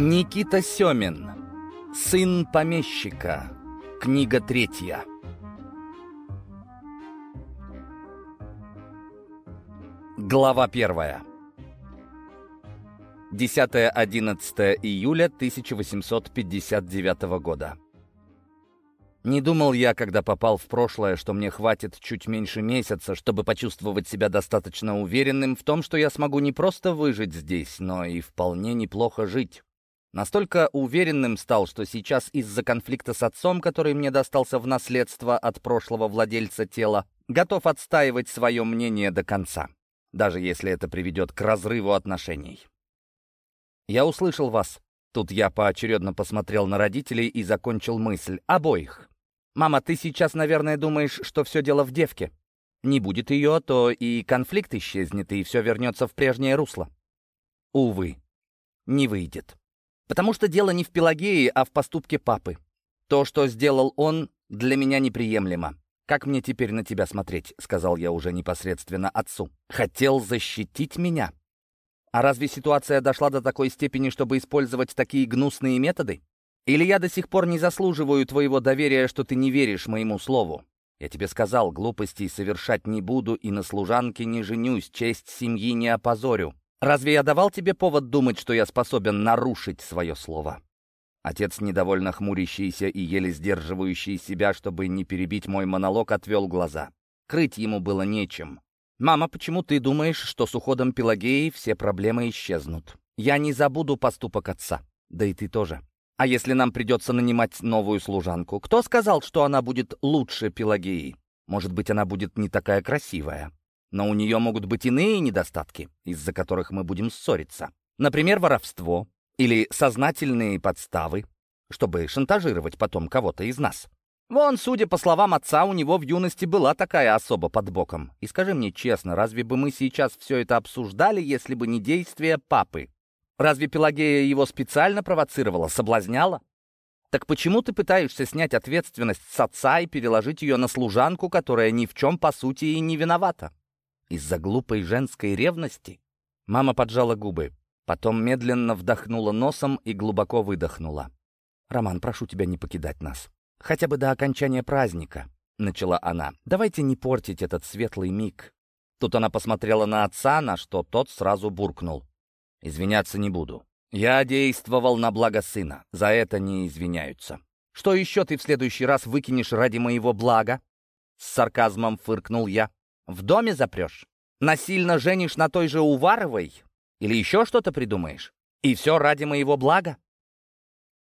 Никита Семин. Сын помещика. Книга третья. Глава первая. 10-11 июля 1859 года. Не думал я, когда попал в прошлое, что мне хватит чуть меньше месяца, чтобы почувствовать себя достаточно уверенным в том, что я смогу не просто выжить здесь, но и вполне неплохо жить. Настолько уверенным стал, что сейчас из-за конфликта с отцом, который мне достался в наследство от прошлого владельца тела, готов отстаивать свое мнение до конца, даже если это приведет к разрыву отношений. «Я услышал вас». Тут я поочередно посмотрел на родителей и закончил мысль. Обоих. «Мама, ты сейчас, наверное, думаешь, что все дело в девке. Не будет ее, то и конфликт исчезнет, и все вернется в прежнее русло». Увы, не выйдет. Потому что дело не в Пелагее, а в поступке папы. То, что сделал он, для меня неприемлемо. «Как мне теперь на тебя смотреть?» — сказал я уже непосредственно отцу. «Хотел защитить меня?» «А разве ситуация дошла до такой степени, чтобы использовать такие гнусные методы? Или я до сих пор не заслуживаю твоего доверия, что ты не веришь моему слову? Я тебе сказал, глупостей совершать не буду и на служанке не женюсь, честь семьи не опозорю. Разве я давал тебе повод думать, что я способен нарушить свое слово?» Отец, недовольно хмурящийся и еле сдерживающий себя, чтобы не перебить мой монолог, отвел глаза. Крыть ему было нечем. «Мама, почему ты думаешь, что с уходом Пелагеи все проблемы исчезнут? Я не забуду поступок отца. Да и ты тоже. А если нам придется нанимать новую служанку? Кто сказал, что она будет лучше Пелагеи? Может быть, она будет не такая красивая. Но у нее могут быть иные недостатки, из-за которых мы будем ссориться. Например, воровство или сознательные подставы, чтобы шантажировать потом кого-то из нас. Вон, судя по словам отца, у него в юности была такая особа под боком. И скажи мне честно, разве бы мы сейчас все это обсуждали, если бы не действия папы? Разве Пелагея его специально провоцировала, соблазняла? Так почему ты пытаешься снять ответственность с отца и переложить ее на служанку, которая ни в чем, по сути, и не виновата? Из-за глупой женской ревности? Мама поджала губы, потом медленно вдохнула носом и глубоко выдохнула. «Роман, прошу тебя не покидать нас. Хотя бы до окончания праздника», — начала она. «Давайте не портить этот светлый миг». Тут она посмотрела на отца, на что тот сразу буркнул. Извиняться не буду. Я действовал на благо сына. За это не извиняются. Что еще ты в следующий раз выкинешь ради моего блага? С сарказмом фыркнул я. В доме запрешь? Насильно женишь на той же Уваровой? Или еще что-то придумаешь? И все ради моего блага?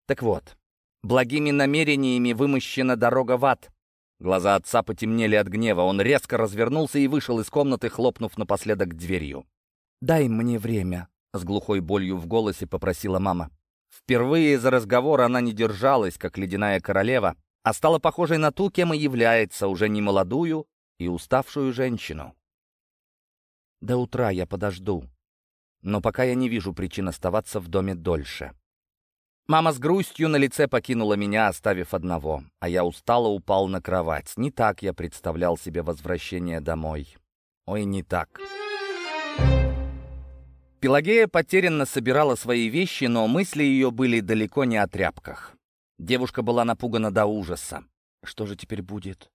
Так вот, благими намерениями вымощена дорога в ад. Глаза отца потемнели от гнева. Он резко развернулся и вышел из комнаты, хлопнув напоследок дверью. «Дай мне время», с глухой болью в голосе попросила мама. Впервые за разговор она не держалась, как ледяная королева, а стала похожей на ту, кем и является, уже не молодую и уставшую женщину. До утра я подожду, но пока я не вижу причин оставаться в доме дольше. Мама с грустью на лице покинула меня, оставив одного, а я устало упал на кровать. Не так я представлял себе возвращение домой. Ой, не так. Пелагея потерянно собирала свои вещи, но мысли ее были далеко не о тряпках. Девушка была напугана до ужаса. «Что же теперь будет?»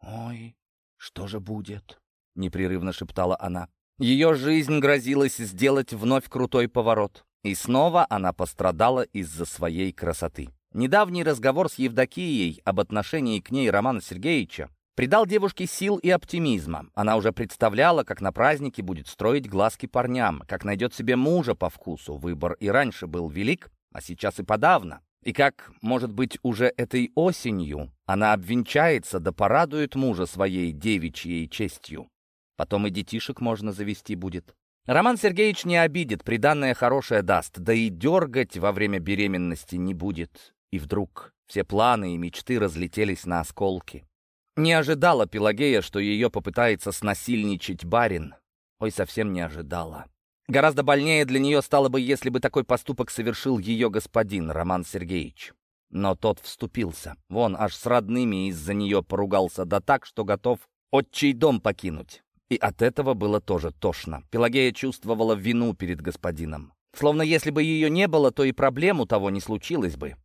«Ой, что же будет?» — непрерывно шептала она. Ее жизнь грозилась сделать вновь крутой поворот. И снова она пострадала из-за своей красоты. Недавний разговор с Евдокией об отношении к ней Романа Сергеевича Придал девушке сил и оптимизма. Она уже представляла, как на празднике будет строить глазки парням, как найдет себе мужа по вкусу. Выбор и раньше был велик, а сейчас и подавно. И как, может быть, уже этой осенью она обвенчается да порадует мужа своей девичьей честью. Потом и детишек можно завести будет. Роман Сергеевич не обидит, приданное хорошее даст, да и дергать во время беременности не будет. И вдруг все планы и мечты разлетелись на осколки. Не ожидала Пелагея, что ее попытается снасильничать барин. Ой, совсем не ожидала. Гораздо больнее для нее стало бы, если бы такой поступок совершил ее господин Роман Сергеевич. Но тот вступился. Вон, аж с родными из-за нее поругался, да так, что готов отчий дом покинуть. И от этого было тоже тошно. Пелагея чувствовала вину перед господином. Словно если бы ее не было, то и проблему того не случилось бы.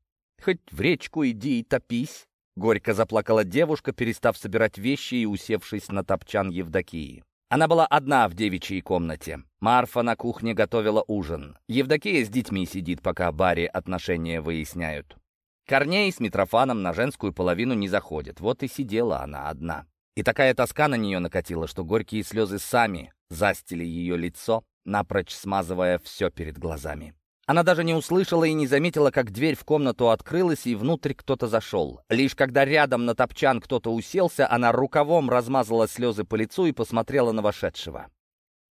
«Хоть в речку иди и топись», — горько заплакала девушка, перестав собирать вещи и усевшись на топчан Евдокии. Она была одна в девичьей комнате. Марфа на кухне готовила ужин. Евдокия с детьми сидит, пока Барри отношения выясняют. Корней с Митрофаном на женскую половину не заходит. Вот и сидела она одна. И такая тоска на нее накатила, что горькие слезы сами застили ее лицо, напрочь смазывая все перед глазами. Она даже не услышала и не заметила, как дверь в комнату открылась, и внутрь кто-то зашел. Лишь когда рядом на топчан кто-то уселся, она рукавом размазала слезы по лицу и посмотрела на вошедшего.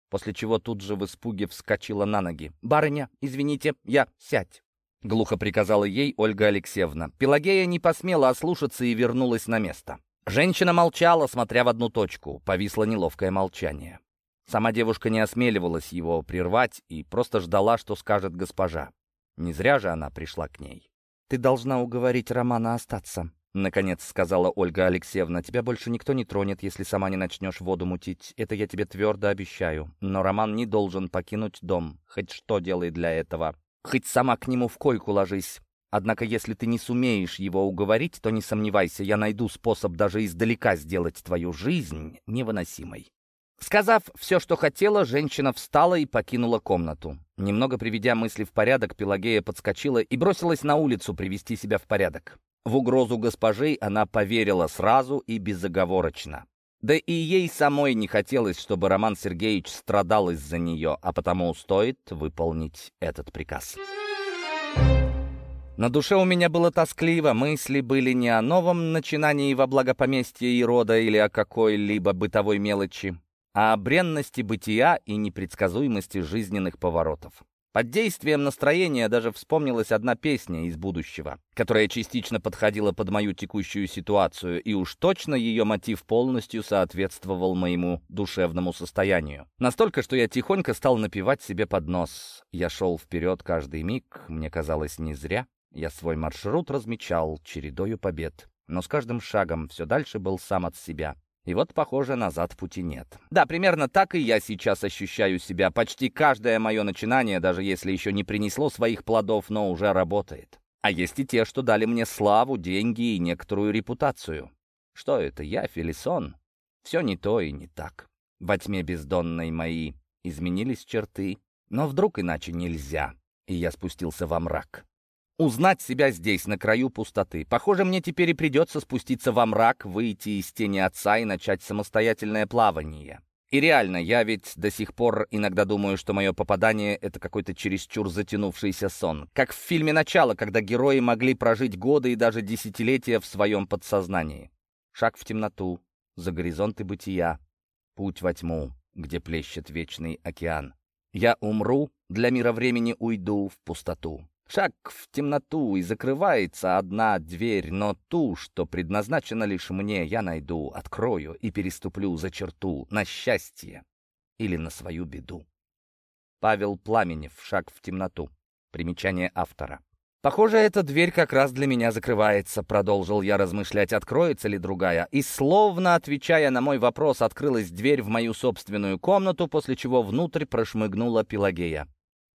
После чего тут же в испуге вскочила на ноги. «Барыня, извините, я сядь!» Глухо приказала ей Ольга Алексеевна. Пелагея не посмела ослушаться и вернулась на место. Женщина молчала, смотря в одну точку. Повисло неловкое молчание. Сама девушка не осмеливалась его прервать и просто ждала, что скажет госпожа. Не зря же она пришла к ней. «Ты должна уговорить Романа остаться», — наконец сказала Ольга Алексеевна. «Тебя больше никто не тронет, если сама не начнешь воду мутить. Это я тебе твердо обещаю. Но Роман не должен покинуть дом. Хоть что делай для этого. Хоть сама к нему в койку ложись. Однако, если ты не сумеешь его уговорить, то не сомневайся, я найду способ даже издалека сделать твою жизнь невыносимой. Сказав все, что хотела, женщина встала и покинула комнату. Немного приведя мысли в порядок, Пелагея подскочила и бросилась на улицу привести себя в порядок. В угрозу госпожей она поверила сразу и безоговорочно. Да и ей самой не хотелось, чтобы Роман Сергеевич страдал из-за нее, а потому стоит выполнить этот приказ. На душе у меня было тоскливо, мысли были не о новом начинании во благо поместья и рода или о какой-либо бытовой мелочи а о бренности бытия и непредсказуемости жизненных поворотов. Под действием настроения даже вспомнилась одна песня из будущего, которая частично подходила под мою текущую ситуацию, и уж точно ее мотив полностью соответствовал моему душевному состоянию. Настолько, что я тихонько стал напевать себе под нос. Я шел вперед каждый миг, мне казалось, не зря. Я свой маршрут размечал чередою побед, но с каждым шагом все дальше был сам от себя. И вот, похоже, назад пути нет. Да, примерно так и я сейчас ощущаю себя. Почти каждое мое начинание, даже если еще не принесло своих плодов, но уже работает. А есть и те, что дали мне славу, деньги и некоторую репутацию. Что это, я, Фелисон? Все не то и не так. Во тьме бездонной мои изменились черты, но вдруг иначе нельзя, и я спустился во мрак. Узнать себя здесь, на краю пустоты. Похоже, мне теперь и придется спуститься во мрак, выйти из тени отца и начать самостоятельное плавание. И реально, я ведь до сих пор иногда думаю, что мое попадание — это какой-то чересчур затянувшийся сон. Как в фильме «Начало», когда герои могли прожить годы и даже десятилетия в своем подсознании. Шаг в темноту, за горизонты бытия, путь во тьму, где плещет вечный океан. Я умру, для мира времени уйду в пустоту. Шаг в темноту, и закрывается одна дверь, но ту, что предназначена лишь мне, я найду, открою и переступлю за черту на счастье или на свою беду. Павел Пламенев «Шаг в темноту». Примечание автора. «Похоже, эта дверь как раз для меня закрывается», — продолжил я размышлять, откроется ли другая. И словно отвечая на мой вопрос, открылась дверь в мою собственную комнату, после чего внутрь прошмыгнула Пелагея.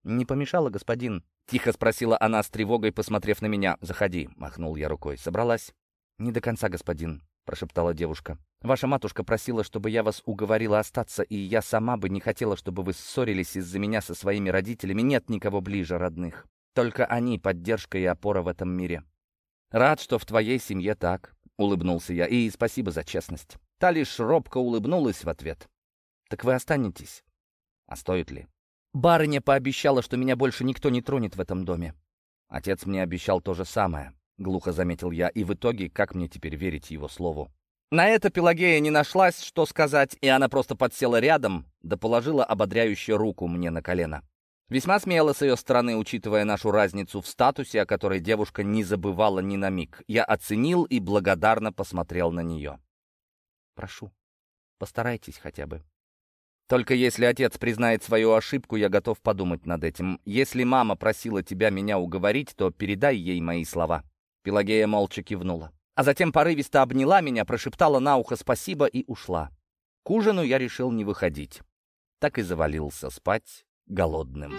«Не помешало, господин?» — тихо спросила она с тревогой, посмотрев на меня. «Заходи», — махнул я рукой. «Собралась?» «Не до конца, господин», — прошептала девушка. «Ваша матушка просила, чтобы я вас уговорила остаться, и я сама бы не хотела, чтобы вы ссорились из-за меня со своими родителями. Нет никого ближе родных. Только они — поддержка и опора в этом мире». «Рад, что в твоей семье так», — улыбнулся я, — «и спасибо за честность». Та лишь робко улыбнулась в ответ. «Так вы останетесь?» «А стоит ли?» Барыня пообещала, что меня больше никто не тронет в этом доме. Отец мне обещал то же самое, глухо заметил я, и в итоге, как мне теперь верить его слову? На это Пелагея не нашлась, что сказать, и она просто подсела рядом, да положила ободряющую руку мне на колено. Весьма смело с ее стороны, учитывая нашу разницу в статусе, о которой девушка не забывала ни на миг. Я оценил и благодарно посмотрел на нее. «Прошу, постарайтесь хотя бы», только если отец признает свою ошибку, я готов подумать над этим. Если мама просила тебя меня уговорить, то передай ей мои слова». Пелагея молча кивнула. А затем порывисто обняла меня, прошептала на ухо спасибо и ушла. К ужину я решил не выходить. Так и завалился спать голодным.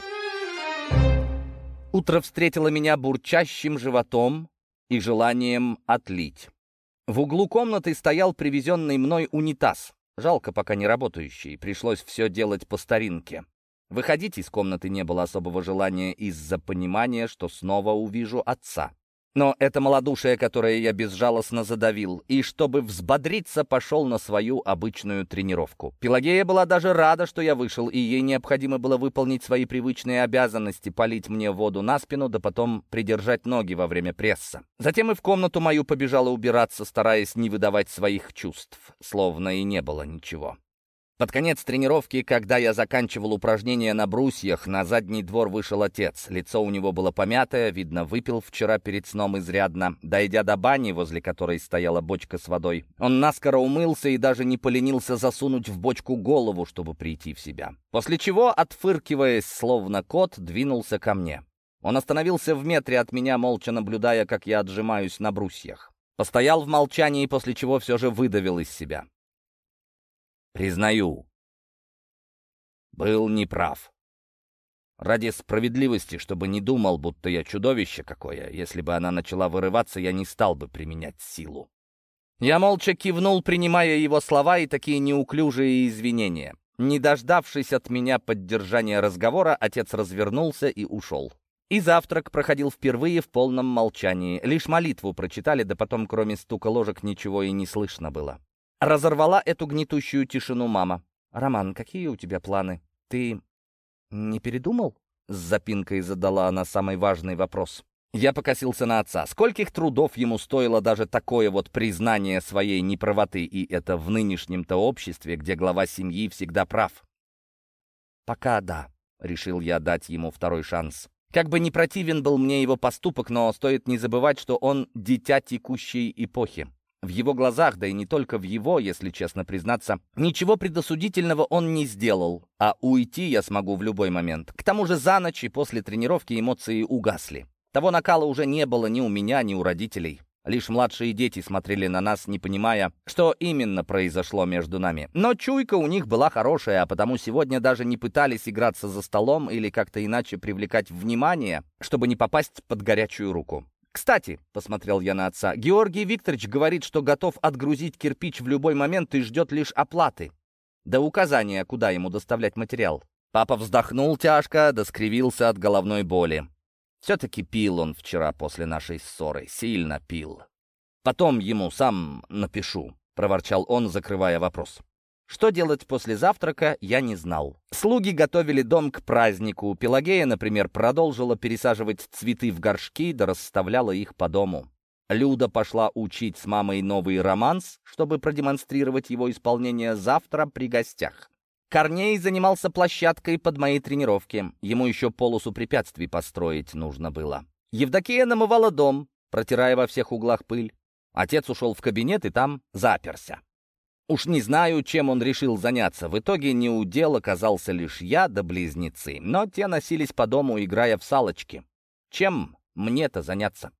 Утро встретило меня бурчащим животом и желанием отлить. В углу комнаты стоял привезенный мной унитаз. Жалко, пока не работающий. Пришлось все делать по старинке. Выходить из комнаты не было особого желания из-за понимания, что снова увижу отца. Но это малодушие, которое я безжалостно задавил, и чтобы взбодриться, пошел на свою обычную тренировку. Пелагея была даже рада, что я вышел, и ей необходимо было выполнить свои привычные обязанности, полить мне воду на спину, да потом придержать ноги во время пресса. Затем и в комнату мою побежала убираться, стараясь не выдавать своих чувств, словно и не было ничего. Под конец тренировки, когда я заканчивал упражнения на брусьях, на задний двор вышел отец. Лицо у него было помятое, видно, выпил вчера перед сном изрядно. Дойдя до бани, возле которой стояла бочка с водой, он наскоро умылся и даже не поленился засунуть в бочку голову, чтобы прийти в себя. После чего, отфыркиваясь, словно кот, двинулся ко мне. Он остановился в метре от меня, молча наблюдая, как я отжимаюсь на брусьях. Постоял в молчании, после чего все же выдавил из себя. Признаю, был неправ. Ради справедливости, чтобы не думал, будто я чудовище какое, если бы она начала вырываться, я не стал бы применять силу. Я молча кивнул, принимая его слова и такие неуклюжие извинения. Не дождавшись от меня поддержания разговора, отец развернулся и ушел. И завтрак проходил впервые в полном молчании. Лишь молитву прочитали, да потом, кроме стука ложек, ничего и не слышно было. Разорвала эту гнетущую тишину мама. «Роман, какие у тебя планы? Ты не передумал?» С запинкой задала она самый важный вопрос. Я покосился на отца. Скольких трудов ему стоило даже такое вот признание своей неправоты, и это в нынешнем-то обществе, где глава семьи всегда прав. «Пока да», — решил я дать ему второй шанс. Как бы не противен был мне его поступок, но стоит не забывать, что он дитя текущей эпохи. В его глазах, да и не только в его, если честно признаться, ничего предосудительного он не сделал, а уйти я смогу в любой момент. К тому же за ночь и после тренировки эмоции угасли. Того накала уже не было ни у меня, ни у родителей. Лишь младшие дети смотрели на нас, не понимая, что именно произошло между нами. Но чуйка у них была хорошая, а потому сегодня даже не пытались играться за столом или как-то иначе привлекать внимание, чтобы не попасть под горячую руку. «Кстати», — посмотрел я на отца, — «Георгий Викторович говорит, что готов отгрузить кирпич в любой момент и ждет лишь оплаты. Да указания, куда ему доставлять материал». Папа вздохнул тяжко, да скривился от головной боли. Все-таки пил он вчера после нашей ссоры, сильно пил. «Потом ему сам напишу», — проворчал он, закрывая вопрос. Что делать после завтрака, я не знал. Слуги готовили дом к празднику. Пелагея, например, продолжила пересаживать цветы в горшки, да расставляла их по дому. Люда пошла учить с мамой новый романс, чтобы продемонстрировать его исполнение завтра при гостях. Корней занимался площадкой под мои тренировки. Ему еще полосу препятствий построить нужно было. Евдокия намывала дом, протирая во всех углах пыль. Отец ушел в кабинет и там заперся. Уж не знаю, чем он решил заняться. В итоге не удел оказался лишь я да близнецы, но те носились по дому, играя в салочки. Чем мне-то заняться?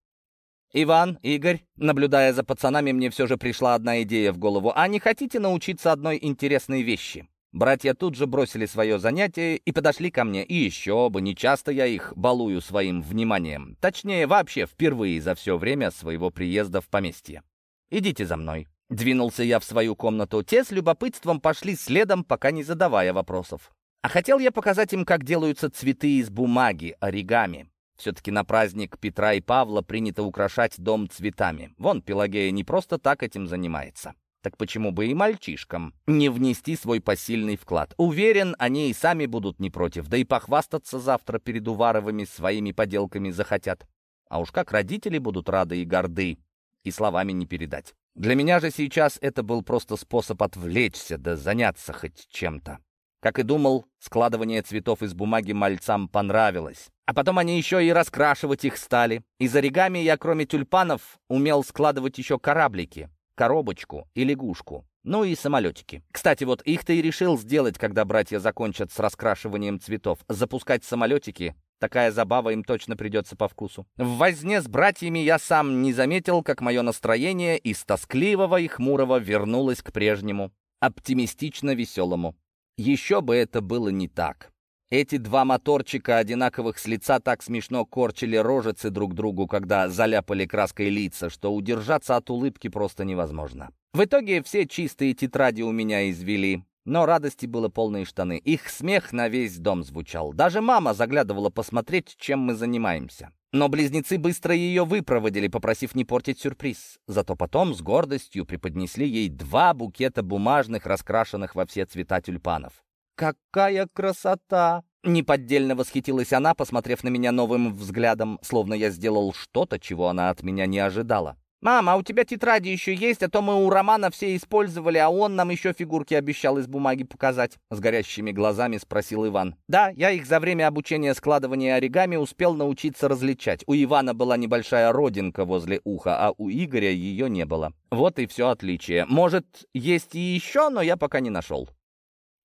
«Иван, Игорь, наблюдая за пацанами, мне все же пришла одна идея в голову. А не хотите научиться одной интересной вещи?» Братья тут же бросили свое занятие и подошли ко мне. И еще бы, не часто я их балую своим вниманием. Точнее, вообще впервые за все время своего приезда в поместье. «Идите за мной». Двинулся я в свою комнату. Те с любопытством пошли следом, пока не задавая вопросов. А хотел я показать им, как делаются цветы из бумаги, оригами. Все-таки на праздник Петра и Павла принято украшать дом цветами. Вон, Пелагея не просто так этим занимается. Так почему бы и мальчишкам не внести свой посильный вклад? Уверен, они и сами будут не против, да и похвастаться завтра перед Уваровыми своими поделками захотят. А уж как родители будут рады и горды, и словами не передать. Для меня же сейчас это был просто способ отвлечься да заняться хоть чем-то. Как и думал, складывание цветов из бумаги мальцам понравилось. А потом они еще и раскрашивать их стали. Из оригами я, кроме тюльпанов, умел складывать еще кораблики, коробочку и лягушку. Ну и самолетики. Кстати, вот их-то и решил сделать, когда братья закончат с раскрашиванием цветов. Запускать самолетики Такая забава им точно придется по вкусу. В возне с братьями я сам не заметил, как мое настроение из тоскливого и хмурого вернулось к прежнему, оптимистично веселому. Еще бы это было не так. Эти два моторчика, одинаковых с лица, так смешно корчили рожицы друг другу, когда заляпали краской лица, что удержаться от улыбки просто невозможно. В итоге все чистые тетради у меня извели. Но радости было полные штаны. Их смех на весь дом звучал. Даже мама заглядывала посмотреть, чем мы занимаемся. Но близнецы быстро ее выпроводили, попросив не портить сюрприз. Зато потом с гордостью преподнесли ей два букета бумажных, раскрашенных во все цвета тюльпанов. «Какая красота!» Неподдельно восхитилась она, посмотрев на меня новым взглядом, словно я сделал что-то, чего она от меня не ожидала. «Мама, а у тебя тетради еще есть, а то мы у Романа все использовали, а он нам еще фигурки обещал из бумаги показать», — с горящими глазами спросил Иван. «Да, я их за время обучения складывания оригами успел научиться различать. У Ивана была небольшая родинка возле уха, а у Игоря ее не было. Вот и все отличие. Может, есть и еще, но я пока не нашел».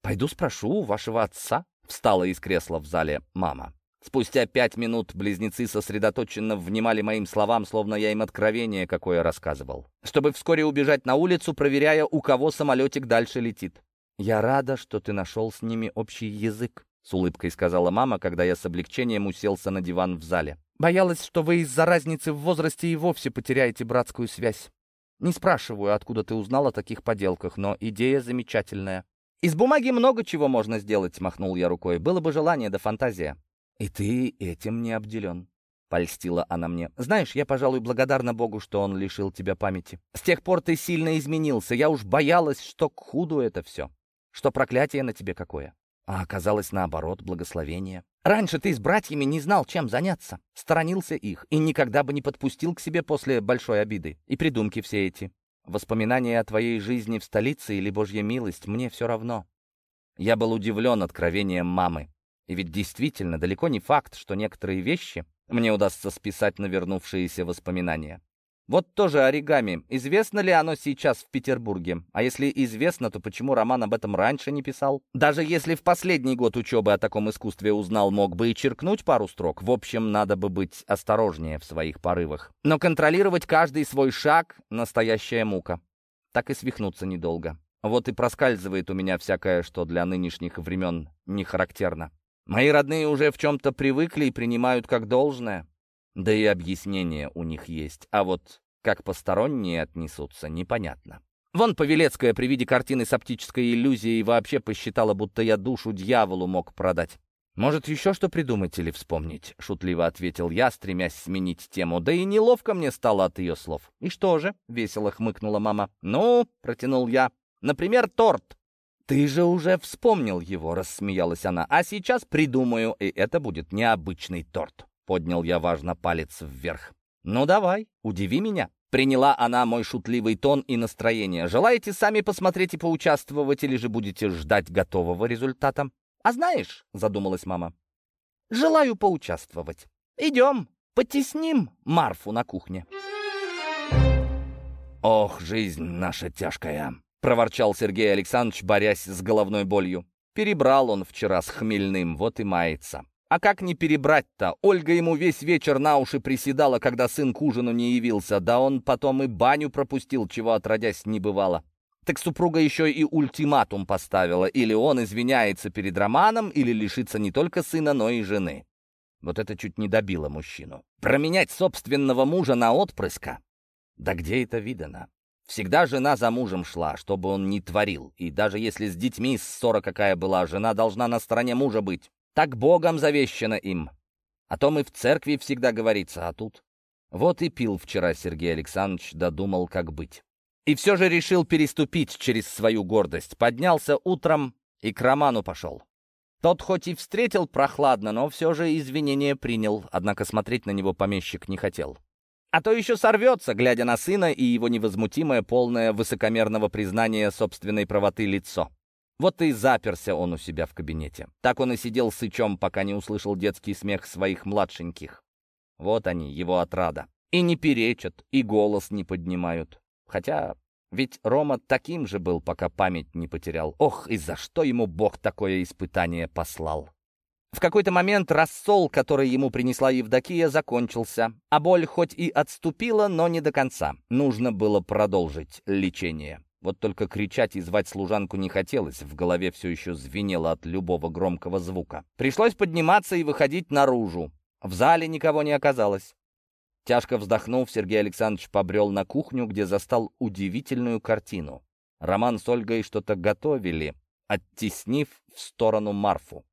«Пойду спрошу у вашего отца», — встала из кресла в зале мама. Спустя пять минут близнецы сосредоточенно внимали моим словам, словно я им откровение какое рассказывал, чтобы вскоре убежать на улицу, проверяя, у кого самолетик дальше летит. «Я рада, что ты нашел с ними общий язык», — с улыбкой сказала мама, когда я с облегчением уселся на диван в зале. «Боялась, что вы из-за разницы в возрасте и вовсе потеряете братскую связь. Не спрашиваю, откуда ты узнал о таких поделках, но идея замечательная». «Из бумаги много чего можно сделать», — махнул я рукой. «Было бы желание да фантазия». «И ты этим не обделен», — польстила она мне. «Знаешь, я, пожалуй, благодарна Богу, что он лишил тебя памяти. С тех пор ты сильно изменился. Я уж боялась, что к худу это все. Что проклятие на тебе какое. А оказалось, наоборот, благословение. Раньше ты с братьями не знал, чем заняться. Сторонился их и никогда бы не подпустил к себе после большой обиды. И придумки все эти. Воспоминания о твоей жизни в столице или Божья милость, мне все равно. Я был удивлен откровением мамы. И ведь действительно далеко не факт, что некоторые вещи мне удастся списать на вернувшиеся воспоминания. Вот тоже оригами. Известно ли оно сейчас в Петербурге? А если известно, то почему Роман об этом раньше не писал? Даже если в последний год учебы о таком искусстве узнал, мог бы и черкнуть пару строк. В общем, надо бы быть осторожнее в своих порывах. Но контролировать каждый свой шаг — настоящая мука. Так и свихнуться недолго. Вот и проскальзывает у меня всякое, что для нынешних времен не характерно. Мои родные уже в чем-то привыкли и принимают как должное. Да и объяснение у них есть. А вот как посторонние отнесутся, непонятно. Вон Павелецкая при виде картины с оптической иллюзией вообще посчитала, будто я душу дьяволу мог продать. «Может, еще что придумать или вспомнить?» — шутливо ответил я, стремясь сменить тему. Да и неловко мне стало от ее слов. «И что же?» — весело хмыкнула мама. «Ну», — протянул я, — «например, торт. «Ты же уже вспомнил его», — рассмеялась она. «А сейчас придумаю, и это будет необычный торт». Поднял я важно палец вверх. «Ну давай, удиви меня». Приняла она мой шутливый тон и настроение. «Желаете сами посмотреть и поучаствовать, или же будете ждать готового результата?» «А знаешь», — задумалась мама, — «желаю поучаствовать. Идем, потесним Марфу на кухне». Ох, жизнь наша тяжкая. — проворчал Сергей Александрович, борясь с головной болью. Перебрал он вчера с хмельным, вот и мается. А как не перебрать-то? Ольга ему весь вечер на уши приседала, когда сын к ужину не явился, да он потом и баню пропустил, чего отродясь не бывало. Так супруга еще и ультиматум поставила, или он извиняется перед Романом, или лишится не только сына, но и жены. Вот это чуть не добило мужчину. Променять собственного мужа на отпрыска? Да где это видано? Всегда жена за мужем шла, чтобы он не творил. И даже если с детьми ссора какая была, жена должна на стороне мужа быть. Так Богом завещено им. О том и в церкви всегда говорится, а тут... Вот и пил вчера Сергей Александрович, додумал, как быть. И все же решил переступить через свою гордость. Поднялся утром и к Роману пошел. Тот хоть и встретил прохладно, но все же извинения принял, однако смотреть на него помещик не хотел. А то еще сорвется, глядя на сына и его невозмутимое, полное высокомерного признания собственной правоты лицо. Вот и заперся он у себя в кабинете. Так он и сидел сычом, пока не услышал детский смех своих младшеньких. Вот они, его отрада. И не перечат, и голос не поднимают. Хотя ведь Рома таким же был, пока память не потерял. Ох, и за что ему Бог такое испытание послал? В какой-то момент рассол, который ему принесла Евдокия, закончился, а боль хоть и отступила, но не до конца. Нужно было продолжить лечение. Вот только кричать и звать служанку не хотелось, в голове все еще звенело от любого громкого звука. Пришлось подниматься и выходить наружу. В зале никого не оказалось. Тяжко вздохнув, Сергей Александрович побрел на кухню, где застал удивительную картину. Роман с Ольгой что-то готовили, оттеснив в сторону Марфу.